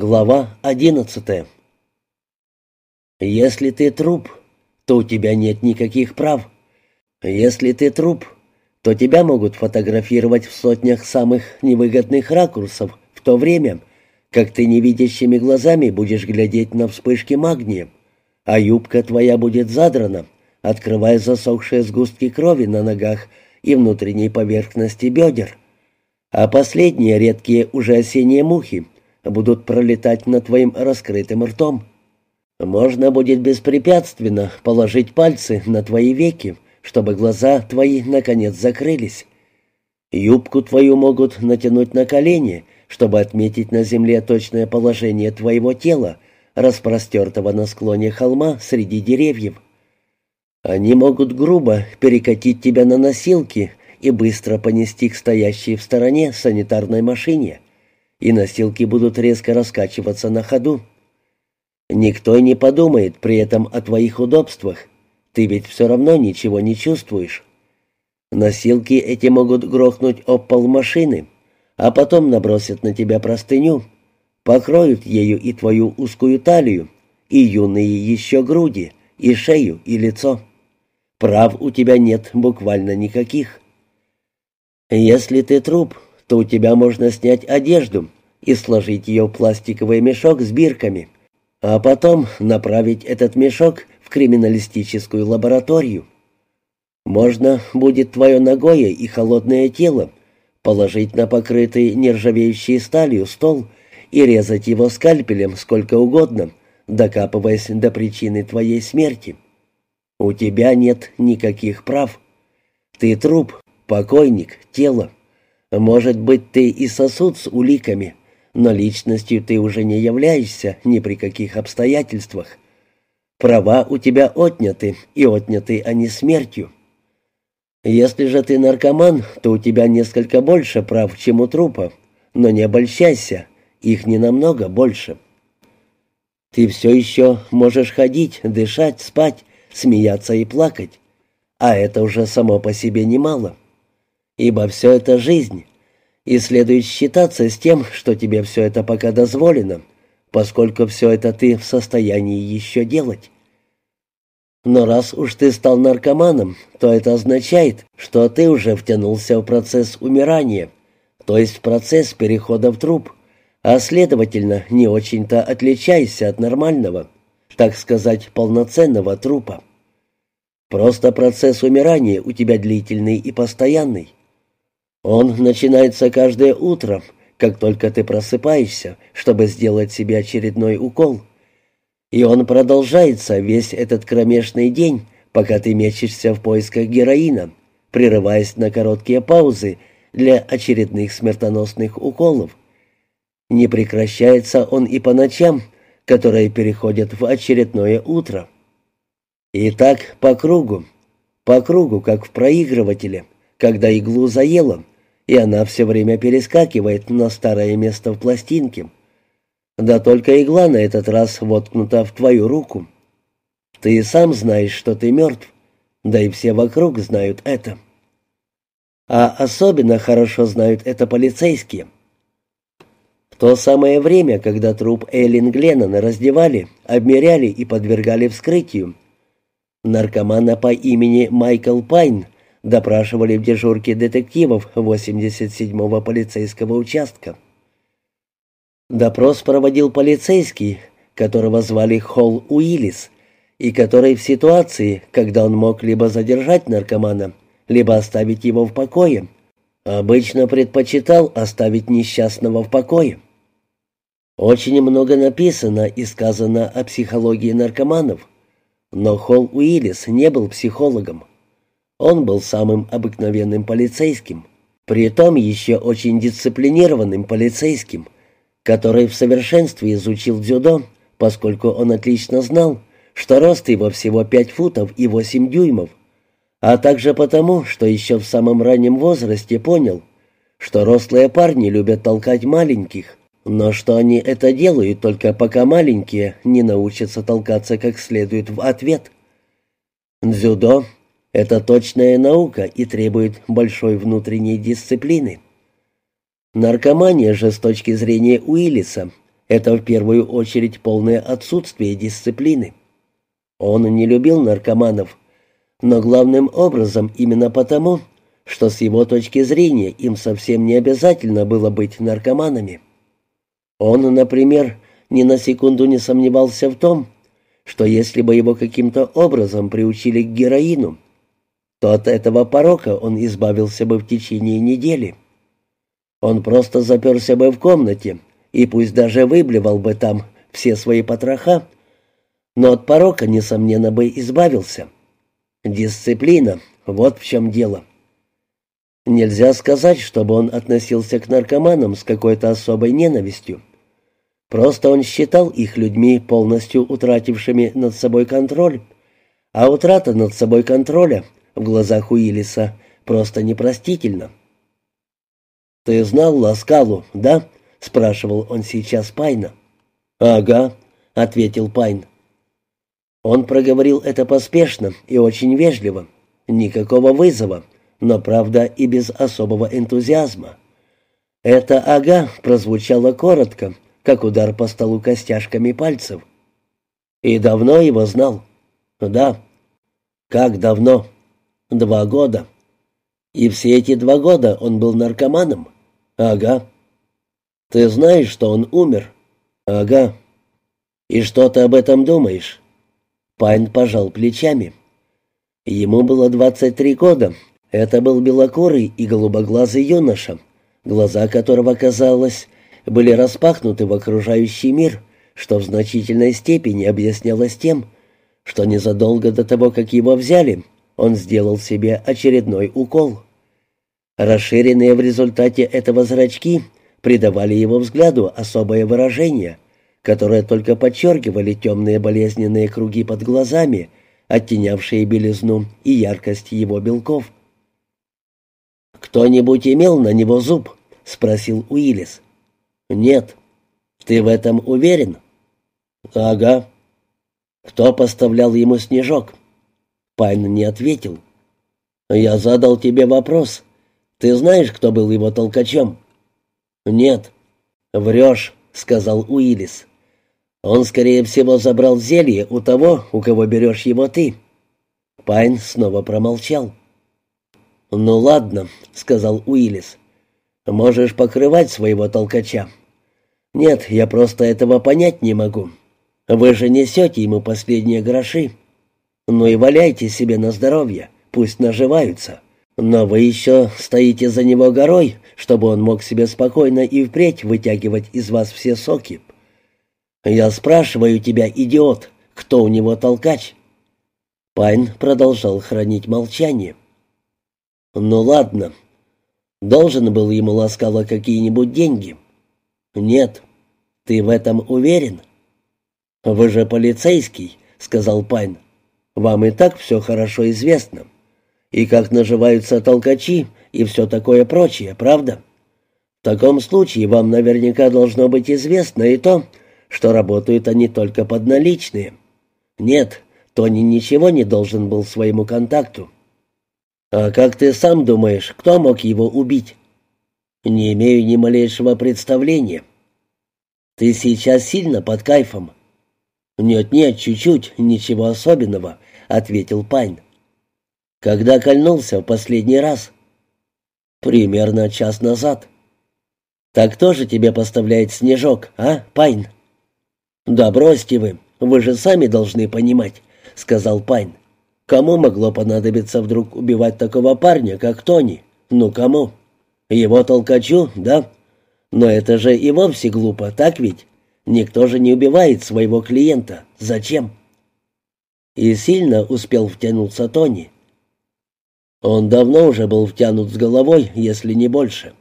Глава одиннадцатая. Если ты труп, то у тебя нет никаких прав. Если ты труп, то тебя могут фотографировать в сотнях самых невыгодных ракурсов в то время, как ты невидящими глазами будешь глядеть на вспышки магния, а юбка твоя будет задрана, открывая засохшие сгустки крови на ногах и внутренней поверхности бедер. А последние редкие уже осенние мухи — будут пролетать над твоим раскрытым ртом. Можно будет беспрепятственно положить пальцы на твои веки, чтобы глаза твои наконец закрылись. Юбку твою могут натянуть на колени, чтобы отметить на земле точное положение твоего тела, распростертого на склоне холма среди деревьев. Они могут грубо перекатить тебя на носилки и быстро понести к стоящей в стороне санитарной машине и носилки будут резко раскачиваться на ходу. Никто не подумает при этом о твоих удобствах. Ты ведь все равно ничего не чувствуешь. Носилки эти могут грохнуть об пол машины, а потом набросят на тебя простыню, покроют ею и твою узкую талию, и юные еще груди, и шею, и лицо. Прав у тебя нет буквально никаких. Если ты труп, то у тебя можно снять одежду и сложить ее в пластиковый мешок с бирками, а потом направить этот мешок в криминалистическую лабораторию. Можно будет твое ногое и холодное тело положить на покрытый нержавеющей сталью стол и резать его скальпелем сколько угодно, докапываясь до причины твоей смерти. У тебя нет никаких прав. Ты труп, покойник, тело. Может быть, ты и сосуд с уликами, но личностью ты уже не являешься ни при каких обстоятельствах. Права у тебя отняты, и отняты они смертью. Если же ты наркоман, то у тебя несколько больше прав, чем у трупа, но не обольщайся, их не намного больше. Ты все еще можешь ходить, дышать, спать, смеяться и плакать, а это уже само по себе немало ибо все это жизнь, и следует считаться с тем, что тебе все это пока дозволено, поскольку все это ты в состоянии еще делать. Но раз уж ты стал наркоманом, то это означает, что ты уже втянулся в процесс умирания, то есть в процесс перехода в труп, а следовательно не очень-то отличаешься от нормального, так сказать, полноценного трупа. Просто процесс умирания у тебя длительный и постоянный. Он начинается каждое утро, как только ты просыпаешься, чтобы сделать себе очередной укол. И он продолжается весь этот кромешный день, пока ты мечешься в поисках героина, прерываясь на короткие паузы для очередных смертоносных уколов. Не прекращается он и по ночам, которые переходят в очередное утро. И так по кругу, по кругу, как в проигрывателе, когда иглу заело, и она все время перескакивает на старое место в пластинке. Да только игла на этот раз воткнута в твою руку. Ты сам знаешь, что ты мертв, да и все вокруг знают это. А особенно хорошо знают это полицейские. В то самое время, когда труп Эйлин Гленнона раздевали, обмеряли и подвергали вскрытию, наркомана по имени Майкл Пайн – допрашивали в дежурке детективов 87-го полицейского участка. Допрос проводил полицейский, которого звали Холл Уиллис, и который в ситуации, когда он мог либо задержать наркомана, либо оставить его в покое, обычно предпочитал оставить несчастного в покое. Очень много написано и сказано о психологии наркоманов, но Холл Уиллис не был психологом. Он был самым обыкновенным полицейским, при том еще очень дисциплинированным полицейским, который в совершенстве изучил дзюдо, поскольку он отлично знал, что рост его всего 5 футов и 8 дюймов, а также потому, что еще в самом раннем возрасте понял, что рослые парни любят толкать маленьких, но что они это делают только пока маленькие не научатся толкаться как следует в ответ. Дзюдо это точная наука и требует большой внутренней дисциплины. Наркомания же с точки зрения Уиллиса это в первую очередь полное отсутствие дисциплины. Он не любил наркоманов, но главным образом именно потому, что с его точки зрения им совсем не обязательно было быть наркоманами. Он, например, ни на секунду не сомневался в том, что если бы его каким-то образом приучили к героину, то от этого порока он избавился бы в течение недели. Он просто заперся бы в комнате и пусть даже выблевал бы там все свои потроха, но от порока, несомненно, бы избавился. Дисциплина — вот в чем дело. Нельзя сказать, чтобы он относился к наркоманам с какой-то особой ненавистью. Просто он считал их людьми, полностью утратившими над собой контроль, а утрата над собой контроля в глазах Уиллиса просто непростительно. «Ты знал Ласкалу, да?» — спрашивал он сейчас Пайна. «Ага», — ответил Пайн. Он проговорил это поспешно и очень вежливо. Никакого вызова, но, правда, и без особого энтузиазма. Это «ага» прозвучало коротко, как удар по столу костяшками пальцев. «И давно его знал?» «Да». «Как давно?» «Два года». «И все эти два года он был наркоманом?» «Ага». «Ты знаешь, что он умер?» «Ага». «И что ты об этом думаешь?» Пайн пожал плечами. Ему было 23 года. Это был белокурый и голубоглазый юноша, глаза которого, казалось, были распахнуты в окружающий мир, что в значительной степени объяснялось тем, что незадолго до того, как его взяли, он сделал себе очередной укол. Расширенные в результате этого зрачки придавали его взгляду особое выражение, которое только подчеркивали темные болезненные круги под глазами, оттенявшие белизну и яркость его белков. «Кто-нибудь имел на него зуб?» — спросил Уиллис. «Нет». «Ты в этом уверен?» «Ага». «Кто поставлял ему снежок?» Пайн не ответил. «Я задал тебе вопрос. Ты знаешь, кто был его толкачом?» «Нет». «Врешь», — сказал Уиллис. «Он, скорее всего, забрал зелье у того, у кого берешь его ты». Пайн снова промолчал. «Ну ладно», — сказал Уиллис. «Можешь покрывать своего толкача. «Нет, я просто этого понять не могу. Вы же несете ему последние гроши. Ну и валяйте себе на здоровье, пусть наживаются. Но вы еще стоите за него горой, чтобы он мог себе спокойно и впредь вытягивать из вас все соки. Я спрашиваю тебя, идиот, кто у него толкач?» Пайн продолжал хранить молчание. «Ну ладно. Должен был ему ласкало какие-нибудь деньги». «Нет». «Ты в этом уверен?» «Вы же полицейский», — сказал Пайн. «Вам и так все хорошо известно. И как наживаются толкачи, и все такое прочее, правда? В таком случае вам наверняка должно быть известно и то, что работают они только под наличные. Нет, Тони ничего не должен был своему контакту. А как ты сам думаешь, кто мог его убить? «Не имею ни малейшего представления». «Ты сейчас сильно под кайфом?» «Нет-нет, чуть-чуть, ничего особенного», — ответил Пайн. «Когда кольнулся в последний раз?» «Примерно час назад». «Так кто же тебе поставляет снежок, а, Пайн?» «Да бросьте вы, вы же сами должны понимать», — сказал Пайн. «Кому могло понадобиться вдруг убивать такого парня, как Тони? Ну, кому?» Его толкачу, да? Но это же и вовсе глупо, так ведь? Никто же не убивает своего клиента. Зачем? И сильно успел втянуться Тони. Он давно уже был втянут с головой, если не больше.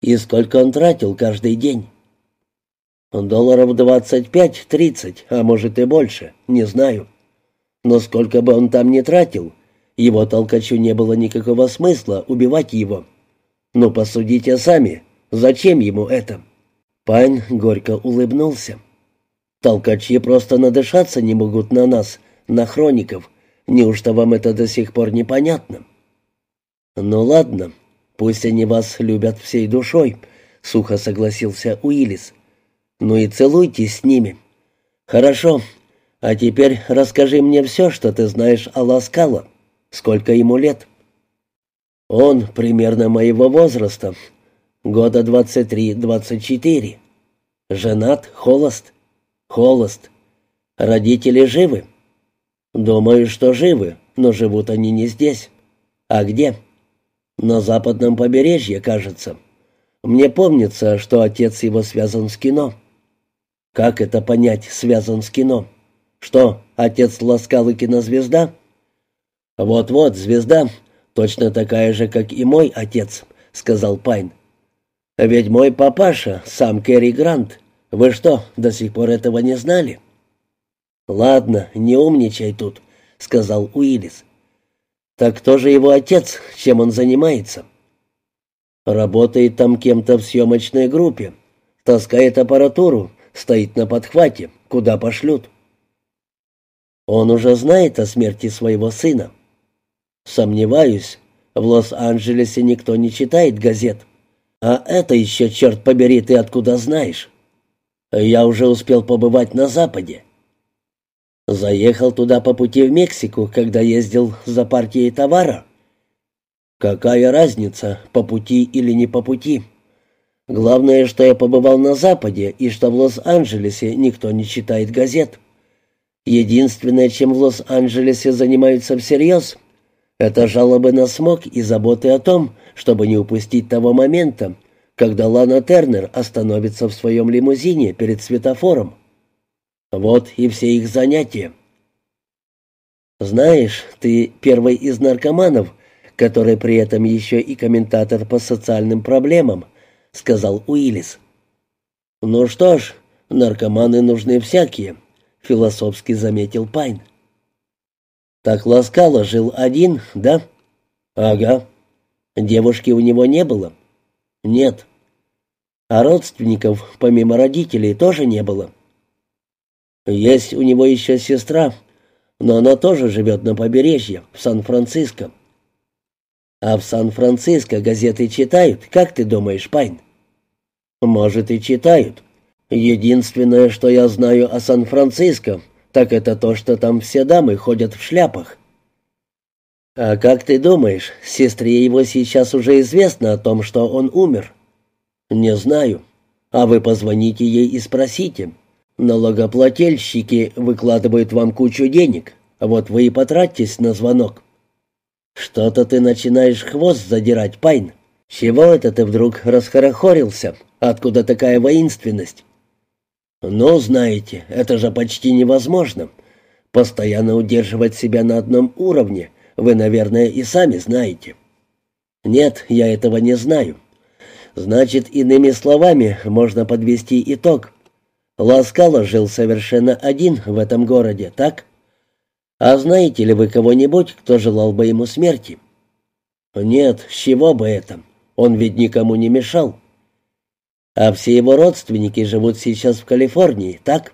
И сколько он тратил каждый день? Долларов двадцать пять-тридцать, а может и больше, не знаю. Но сколько бы он там ни тратил, его толкачу не было никакого смысла убивать его. «Ну, посудите сами, зачем ему это?» Пайн горько улыбнулся. «Толкачи просто надышаться не могут на нас, на хроников. Неужто вам это до сих пор непонятно?» «Ну ладно, пусть они вас любят всей душой», — сухо согласился Уиллис. Ну и целуйтесь с ними. Хорошо. А теперь расскажи мне все, что ты знаешь о Ласкало. Сколько ему лет? Он примерно моего возраста. Года двадцать три-двадцать четыре. Женат, холост. Холост. Родители живы? Думаю, что живы, но живут они не здесь. А где? На западном побережье, кажется. Мне помнится, что отец его связан с кино. Как это понять, связан с кино? Что, отец ласкал и кинозвезда? Вот-вот, звезда, точно такая же, как и мой отец, сказал Пайн. Ведь мой папаша, сам Керри Грант. Вы что, до сих пор этого не знали? Ладно, не умничай тут, сказал Уиллис. Так кто же его отец, чем он занимается? Работает там кем-то в съемочной группе. Таскает аппаратуру, стоит на подхвате, куда пошлют. Он уже знает о смерти своего сына. Сомневаюсь, в Лос-Анджелесе никто не читает газет. А это еще, черт побери, ты откуда знаешь? Я уже успел побывать на Западе. Заехал туда по пути в Мексику, когда ездил за партией товара. Какая разница, по пути или не по пути? Главное, что я побывал на Западе и что в Лос-Анджелесе никто не читает газет. Единственное, чем в Лос-Анджелесе занимаются всерьез, это жалобы на смог и заботы о том, чтобы не упустить того момента, когда Лана Тернер остановится в своем лимузине перед светофором. Вот и все их занятия. Знаешь, ты первый из наркоманов, который при этом еще и комментатор по социальным проблемам», — сказал Уиллис. «Ну что ж, наркоманы нужны всякие», — философски заметил Пайн. «Так Ласкало жил один, да?» «Ага. Девушки у него не было?» «Нет». «А родственников, помимо родителей, тоже не было?» «Есть у него еще сестра, но она тоже живет на побережье, в Сан-Франциско. А в Сан-Франциско газеты читают, как ты думаешь, Пайн? Может, и читают. Единственное, что я знаю о Сан-Франциско, так это то, что там все дамы ходят в шляпах. А как ты думаешь, сестре его сейчас уже известно о том, что он умер? Не знаю. А вы позвоните ей и спросите. Налогоплательщики выкладывают вам кучу денег, вот вы и потратьтесь на звонок. «Что-то ты начинаешь хвост задирать, Пайн. Чего это ты вдруг расхорохорился? Откуда такая воинственность?» «Ну, знаете, это же почти невозможно. Постоянно удерживать себя на одном уровне, вы, наверное, и сами знаете». «Нет, я этого не знаю. Значит, иными словами, можно подвести итог. Ласкало жил совершенно один в этом городе, так?» «А знаете ли вы кого-нибудь, кто желал бы ему смерти?» «Нет, с чего бы это? Он ведь никому не мешал». «А все его родственники живут сейчас в Калифорнии, так?»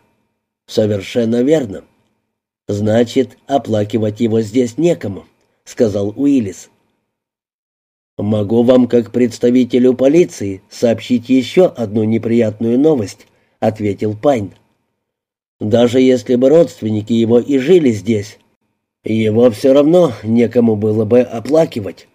«Совершенно верно». «Значит, оплакивать его здесь некому», — сказал Уиллис. «Могу вам, как представителю полиции, сообщить еще одну неприятную новость», — ответил Пайн. Даже если бы родственники его и жили здесь, его все равно некому было бы оплакивать.